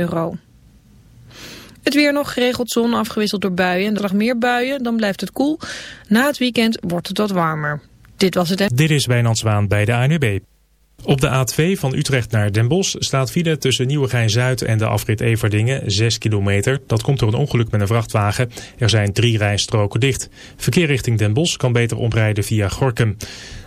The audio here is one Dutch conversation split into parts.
euro. Het weer nog geregeld zon afgewisseld door buien. Er lag meer buien, dan blijft het koel. Na het weekend wordt het wat warmer. Dit was het. Dit is Wijnand Zwaan bij de ANUB. Op de A2 van Utrecht naar Den Bosch staat file tussen Nieuwegein-Zuid en de afrit Everdingen 6 kilometer. Dat komt door een ongeluk met een vrachtwagen. Er zijn drie rijstroken dicht. Verkeer richting Den Bosch kan beter omrijden via Gorkum.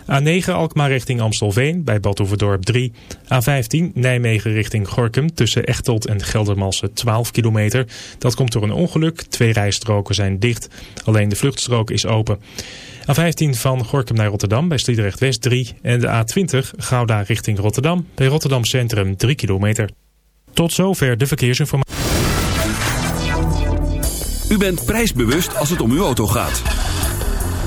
A9 Alkmaar richting Amstelveen bij Badhoevedorp 3. A15 Nijmegen richting Gorkum tussen Echteld en Geldermalsen 12 kilometer. Dat komt door een ongeluk. Twee rijstroken zijn dicht. Alleen de vluchtstrook is open. A15 van Gorkum naar Rotterdam bij Sliedrecht West 3. En de A20 Gouda richting Rotterdam bij Rotterdam Centrum 3 kilometer. Tot zover de verkeersinformatie. U bent prijsbewust als het om uw auto gaat.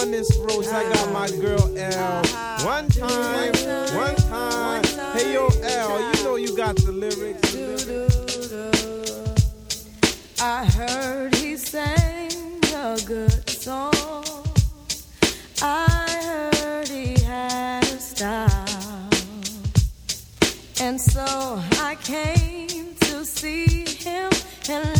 on this roast, I got my girl L. One time, one time. Hey yo, L, you know you got the lyrics. I heard he sang a good song. I heard he had a style. And so I came to see him and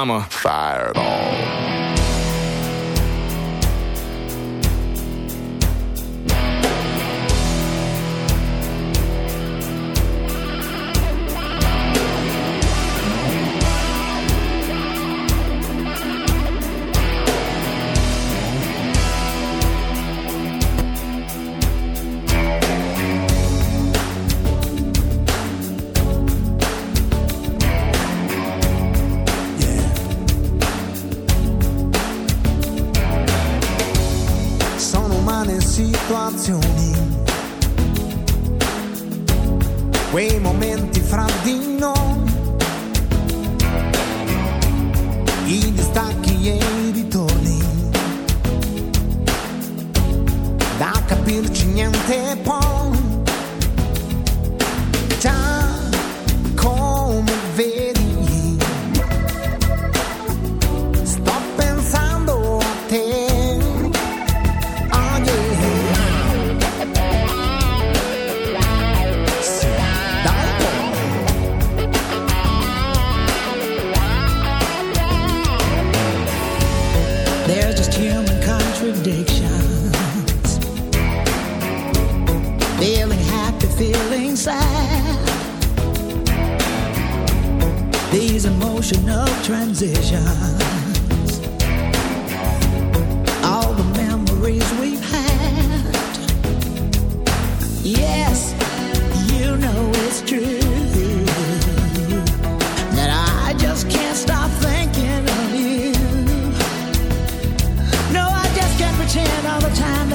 I'm a Fireball.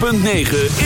106.9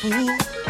fool.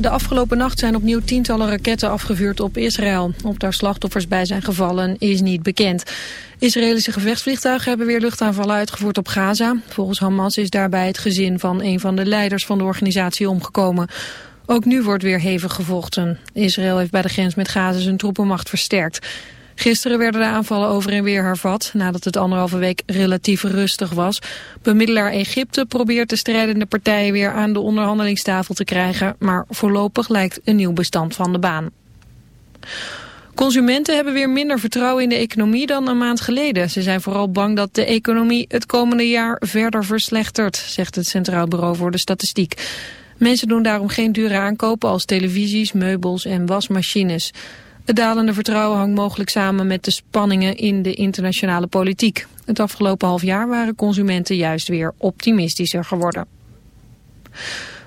De afgelopen nacht zijn opnieuw tientallen raketten afgevuurd op Israël. Of daar slachtoffers bij zijn gevallen is niet bekend. Israëlische gevechtsvliegtuigen hebben weer luchtaanvallen uitgevoerd op Gaza. Volgens Hamas is daarbij het gezin van een van de leiders van de organisatie omgekomen. Ook nu wordt weer hevig gevochten. Israël heeft bij de grens met Gaza zijn troepenmacht versterkt. Gisteren werden de aanvallen over en weer hervat, nadat het anderhalve week relatief rustig was. Bemiddelaar Egypte probeert de strijdende partijen weer aan de onderhandelingstafel te krijgen, maar voorlopig lijkt een nieuw bestand van de baan. Consumenten hebben weer minder vertrouwen in de economie dan een maand geleden. Ze zijn vooral bang dat de economie het komende jaar verder verslechtert, zegt het Centraal Bureau voor de Statistiek. Mensen doen daarom geen dure aankopen als televisies, meubels en wasmachines. Het dalende vertrouwen hangt mogelijk samen met de spanningen in de internationale politiek. Het afgelopen half jaar waren consumenten juist weer optimistischer geworden.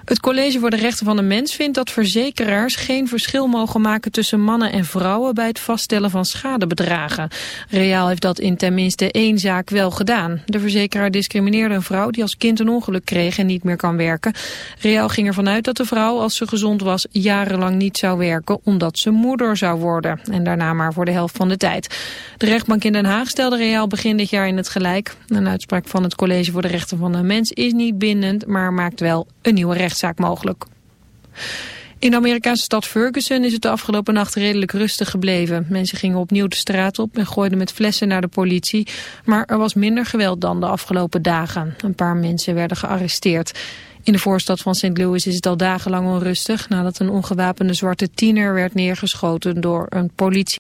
Het College voor de Rechten van de Mens vindt dat verzekeraars geen verschil mogen maken tussen mannen en vrouwen bij het vaststellen van schadebedragen. Reaal heeft dat in tenminste één zaak wel gedaan. De verzekeraar discrimineerde een vrouw die als kind een ongeluk kreeg en niet meer kan werken. Reaal ging ervan uit dat de vrouw, als ze gezond was, jarenlang niet zou werken omdat ze moeder zou worden. En daarna maar voor de helft van de tijd. De rechtbank in Den Haag stelde Reaal begin dit jaar in het gelijk. Een uitspraak van het College voor de Rechten van de Mens is niet bindend, maar maakt wel een nieuwe rechtszaak mogelijk. In de Amerikaanse stad Ferguson is het de afgelopen nacht redelijk rustig gebleven. Mensen gingen opnieuw de straat op en gooiden met flessen naar de politie. Maar er was minder geweld dan de afgelopen dagen. Een paar mensen werden gearresteerd. In de voorstad van St. Louis is het al dagenlang onrustig... nadat een ongewapende zwarte tiener werd neergeschoten door een politie.